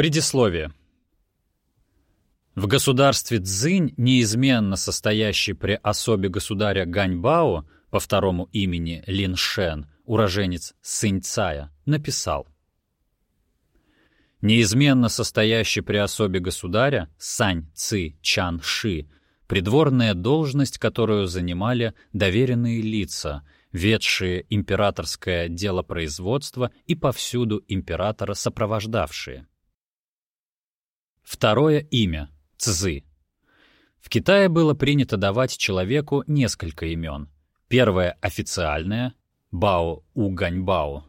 Предисловие. В государстве Цзинь, неизменно состоящий при особе государя Ганьбао, по второму имени Лин Шен, уроженец Сыньцая, написал Неизменно состоящий при особе государя Сань Ци Чан Ши, придворная должность, которую занимали доверенные лица, ведшие императорское дело производства и повсюду императора сопровождавшие. Второе имя — Цзы. В Китае было принято давать человеку несколько имен. Первое — официальное — Бао Уганьбао.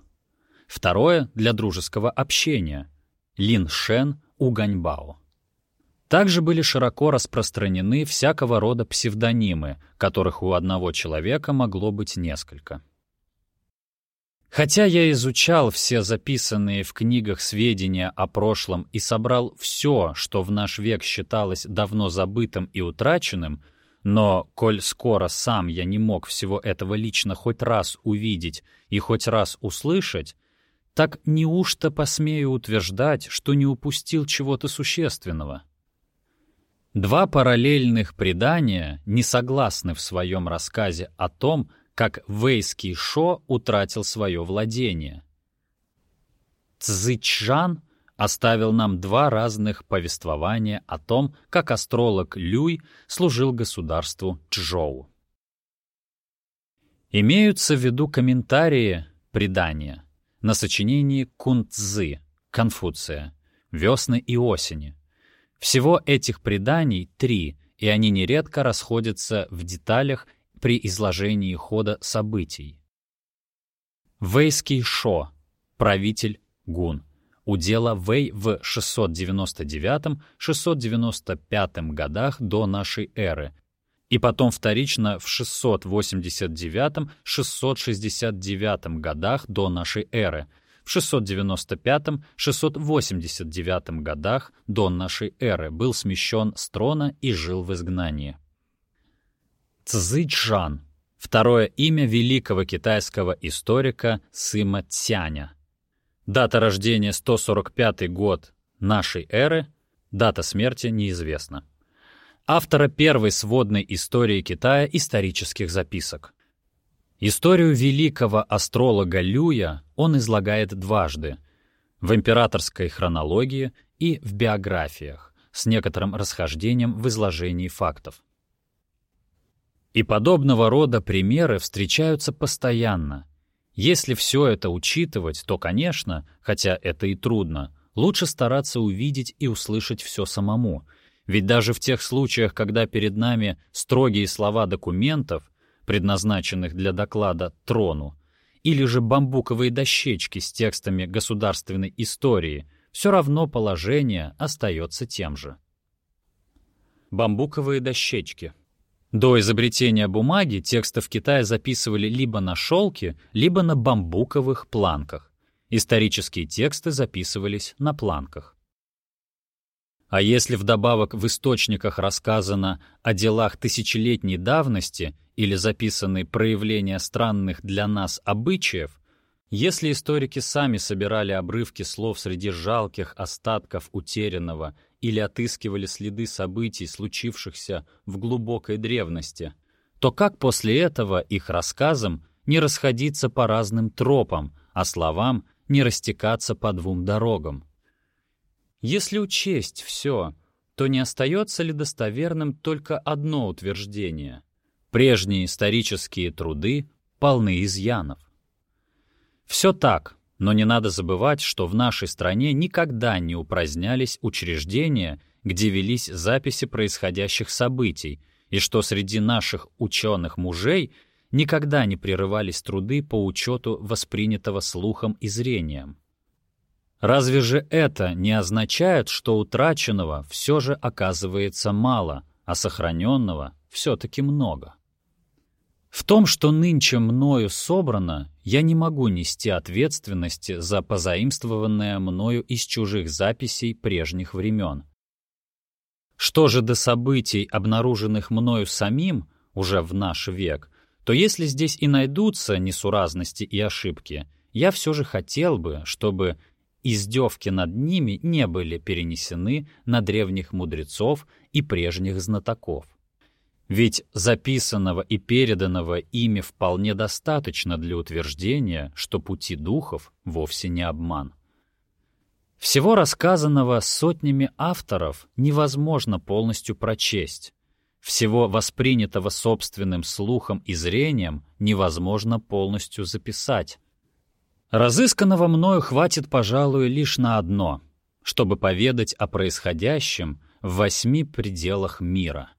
Второе — для дружеского общения — Лин Шен Уганьбао. Также были широко распространены всякого рода псевдонимы, которых у одного человека могло быть несколько. Хотя я изучал все записанные в книгах сведения о прошлом и собрал все, что в наш век считалось давно забытым и утраченным, но, коль скоро сам я не мог всего этого лично хоть раз увидеть и хоть раз услышать, так неужто посмею утверждать, что не упустил чего-то существенного? Два параллельных предания не согласны в своем рассказе о том, как Вейский Шо утратил свое владение. Цзычжан оставил нам два разных повествования о том, как астролог Люй служил государству Чжоу. Имеются в виду комментарии предания на сочинении Кунцзы Конфуция «Весны и осени». Всего этих преданий три, и они нередко расходятся в деталях при изложении хода событий. Вейский Шо, правитель Гун, удела Вэй в 699-695 годах до нашей эры, и потом вторично в 689-669 годах до нашей эры, в 695-689 годах до нашей эры был смещен с трона и жил в изгнании. Цзычжан — второе имя великого китайского историка Сыма Цяня. Дата рождения 145 год нашей эры, дата смерти неизвестна. Автора первой сводной истории Китая исторических записок. Историю великого астролога Люя он излагает дважды — в императорской хронологии и в биографиях, с некоторым расхождением в изложении фактов. И подобного рода примеры встречаются постоянно. Если все это учитывать, то, конечно, хотя это и трудно, лучше стараться увидеть и услышать все самому. Ведь даже в тех случаях, когда перед нами строгие слова документов, предназначенных для доклада трону, или же бамбуковые дощечки с текстами государственной истории, все равно положение остается тем же. Бамбуковые дощечки — до изобретения бумаги тексты в Китае записывали либо на шелке, либо на бамбуковых планках. Исторические тексты записывались на планках. А если вдобавок в источниках рассказано о делах тысячелетней давности или записаны проявления странных для нас обычаев, если историки сами собирали обрывки слов среди жалких остатков утерянного или отыскивали следы событий, случившихся в глубокой древности, то как после этого их рассказам не расходиться по разным тропам, а словам не растекаться по двум дорогам? Если учесть все, то не остается ли достоверным только одно утверждение? Прежние исторические труды полны изъянов. Все так, но не надо забывать, что в нашей стране никогда не упразднялись учреждения, где велись записи происходящих событий, и что среди наших ученых-мужей никогда не прерывались труды по учету воспринятого слухом и зрением. Разве же это не означает, что утраченного все же оказывается мало, а сохраненного все-таки много? В том, что нынче мною собрано, я не могу нести ответственности за позаимствованное мною из чужих записей прежних времен. Что же до событий, обнаруженных мною самим, уже в наш век, то если здесь и найдутся несуразности и ошибки, я все же хотел бы, чтобы издевки над ними не были перенесены на древних мудрецов и прежних знатоков. Ведь записанного и переданного ими вполне достаточно для утверждения, что пути духов вовсе не обман. Всего рассказанного сотнями авторов невозможно полностью прочесть. Всего воспринятого собственным слухом и зрением невозможно полностью записать. Разысканного мною хватит, пожалуй, лишь на одно, чтобы поведать о происходящем в восьми пределах мира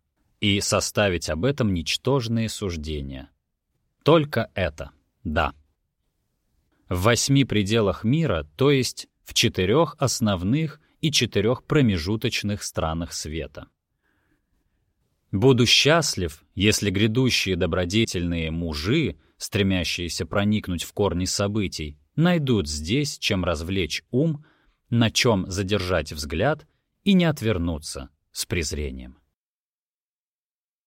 и составить об этом ничтожные суждения. Только это, да. В восьми пределах мира, то есть в четырех основных и четырех промежуточных странах света. Буду счастлив, если грядущие добродетельные мужи, стремящиеся проникнуть в корни событий, найдут здесь, чем развлечь ум, на чем задержать взгляд и не отвернуться с презрением.